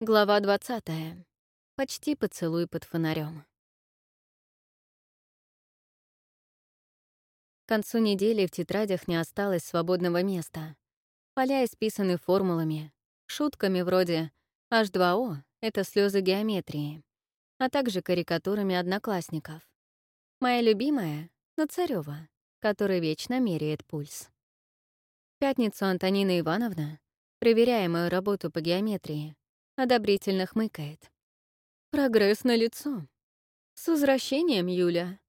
Глава 20. Почти поцелуй под фонарем. К концу недели в тетрадях не осталось свободного места. Поля исписаны формулами, шутками вроде H2O — это слезы геометрии, а также карикатурами одноклассников. Моя любимая — Нацарёва, который вечно меряет пульс. В пятницу Антонина Ивановна, проверяя мою работу по геометрии, одобрительно хмыкает. «Прогресс на лицо. С возвращением, Юля.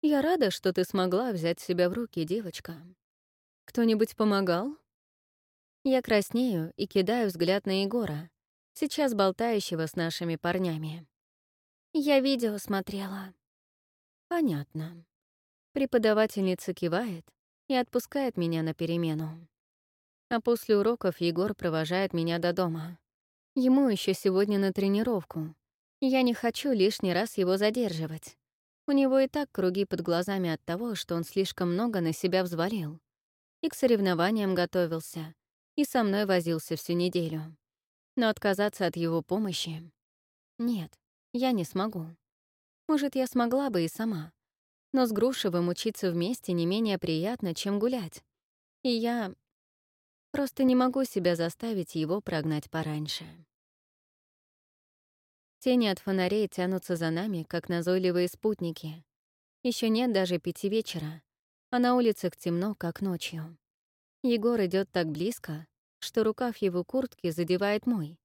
Я рада, что ты смогла взять себя в руки, девочка. Кто-нибудь помогал?» Я краснею и кидаю взгляд на Егора, сейчас болтающего с нашими парнями. «Я видео смотрела». «Понятно». Преподавательница кивает и отпускает меня на перемену. А после уроков Егор провожает меня до дома. Ему еще сегодня на тренировку. Я не хочу лишний раз его задерживать. У него и так круги под глазами от того, что он слишком много на себя взвалил. И к соревнованиям готовился, и со мной возился всю неделю. Но отказаться от его помощи... Нет, я не смогу. Может, я смогла бы и сама. Но с Грушевым учиться вместе не менее приятно, чем гулять. И я Просто не могу себя заставить его прогнать пораньше. Тени от фонарей тянутся за нами, как назойливые спутники. Еще нет даже пяти вечера, а на улицах темно, как ночью. Егор идет так близко, что рукав его куртки задевает мой.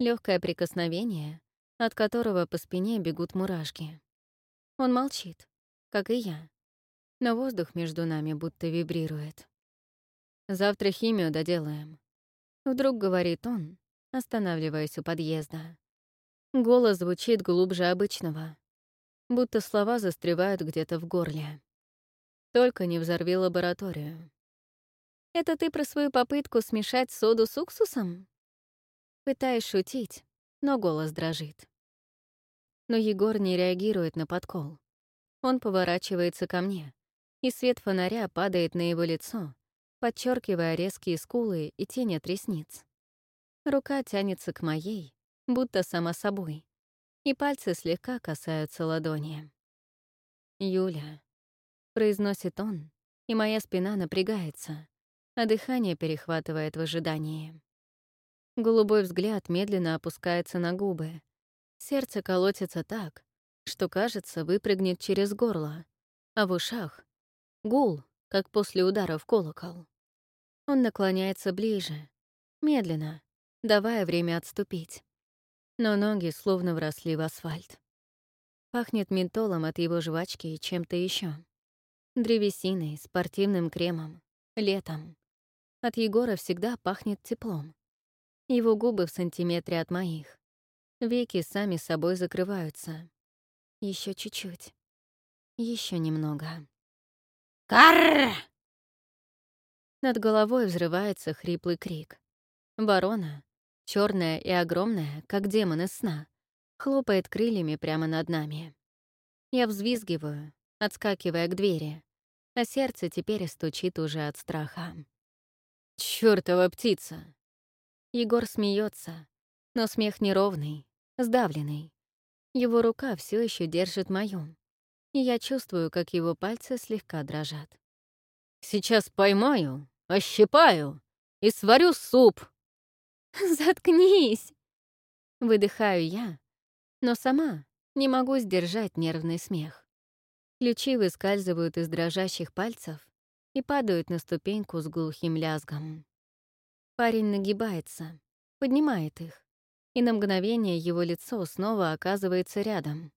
Легкое прикосновение, от которого по спине бегут мурашки. Он молчит, как и я, но воздух между нами будто вибрирует. Завтра химию доделаем. Вдруг говорит он, останавливаясь у подъезда. Голос звучит глубже обычного, будто слова застревают где-то в горле. Только не взорви лабораторию. «Это ты про свою попытку смешать соду с уксусом?» Пытаюсь шутить, но голос дрожит. Но Егор не реагирует на подкол. Он поворачивается ко мне, и свет фонаря падает на его лицо, подчеркивая резкие скулы и тень от ресниц. Рука тянется к моей, будто сама собой, и пальцы слегка касаются ладони. «Юля», — произносит он, и моя спина напрягается, а дыхание перехватывает в ожидании. Голубой взгляд медленно опускается на губы. Сердце колотится так, что, кажется, выпрыгнет через горло, а в ушах — гул, как после удара в колокол. Он наклоняется ближе, медленно, давая время отступить. Но ноги словно вросли в асфальт. Пахнет ментолом от его жвачки и чем-то еще. Древесиной, спортивным кремом, летом. От Егора всегда пахнет теплом. Его губы в сантиметре от моих. Веки сами собой закрываются. Еще чуть-чуть. Еще немного. «Карр!» Над головой взрывается хриплый крик. Ворона, черная и огромная, как демон из сна, хлопает крыльями прямо над нами. Я взвизгиваю, отскакивая к двери, а сердце теперь стучит уже от страха. Чёртова птица! Егор смеется, но смех неровный, сдавленный. Его рука все еще держит мою, и я чувствую, как его пальцы слегка дрожат. «Сейчас поймаю Ощипаю и сварю суп. Заткнись! Выдыхаю я, но сама не могу сдержать нервный смех. Ключи выскальзывают из дрожащих пальцев и падают на ступеньку с глухим лязгом. Парень нагибается, поднимает их, и на мгновение его лицо снова оказывается рядом.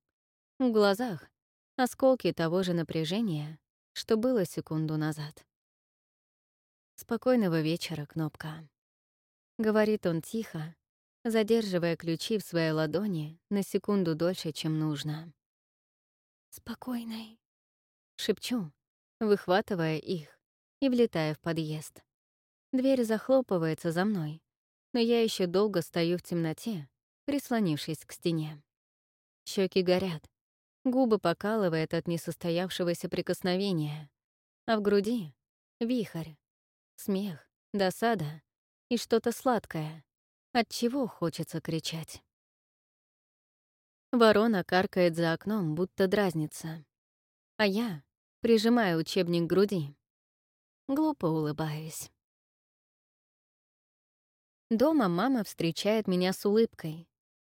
В глазах — осколки того же напряжения, что было секунду назад. «Спокойного вечера, Кнопка», — говорит он тихо, задерживая ключи в своей ладони на секунду дольше, чем нужно. «Спокойной», — шепчу, выхватывая их и влетая в подъезд. Дверь захлопывается за мной, но я еще долго стою в темноте, прислонившись к стене. Щеки горят, губы покалывает от несостоявшегося прикосновения, а в груди — вихрь, Смех, досада и что-то сладкое, от чего хочется кричать. Ворона каркает за окном, будто дразнится. А я, прижимая учебник к груди, глупо улыбаюсь. Дома мама встречает меня с улыбкой.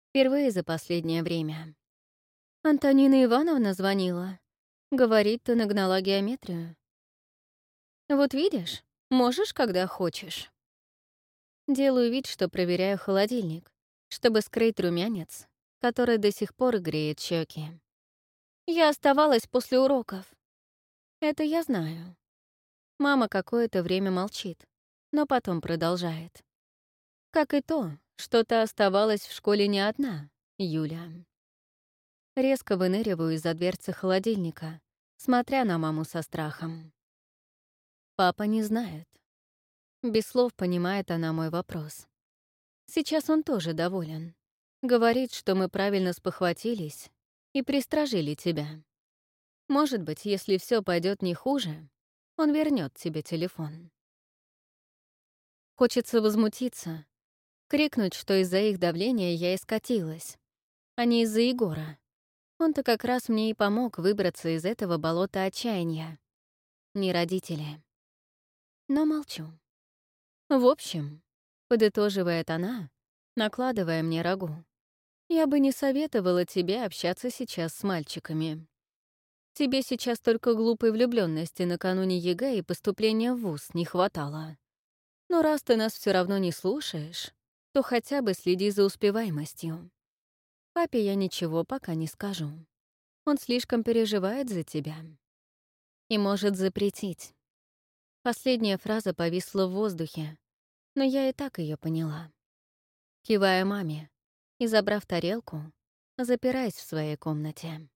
Впервые за последнее время. Антонина Ивановна звонила. Говорит, ты нагнала геометрию. Вот видишь, можешь, когда хочешь. Делаю вид, что проверяю холодильник, чтобы скрыть румянец, который до сих пор греет щеки. Я оставалась после уроков. Это я знаю. Мама какое-то время молчит, но потом продолжает. Как и то, что ты оставалась в школе не одна, Юля. Резко выныриваю из-за дверцы холодильника, смотря на маму со страхом. Папа не знает. Без слов понимает она мой вопрос. Сейчас он тоже доволен. Говорит, что мы правильно спохватились и пристражили тебя. Может быть, если все пойдет не хуже, он вернет тебе телефон. Хочется возмутиться, крикнуть, что из-за их давления я и скатилась, а не из-за Егора. Он-то как раз мне и помог выбраться из этого болота отчаяния. Не родители. Но молчу. В общем, подытоживает она, накладывая мне рагу, я бы не советовала тебе общаться сейчас с мальчиками. Тебе сейчас только глупой влюбленности накануне ЕГЭ и поступления в ВУЗ не хватало. Но раз ты нас все равно не слушаешь, то хотя бы следи за успеваемостью. Папе я ничего пока не скажу. Он слишком переживает за тебя. И может запретить. Последняя фраза повисла в воздухе, но я и так ее поняла. Кивая маме, и, забрав тарелку, запираясь в своей комнате.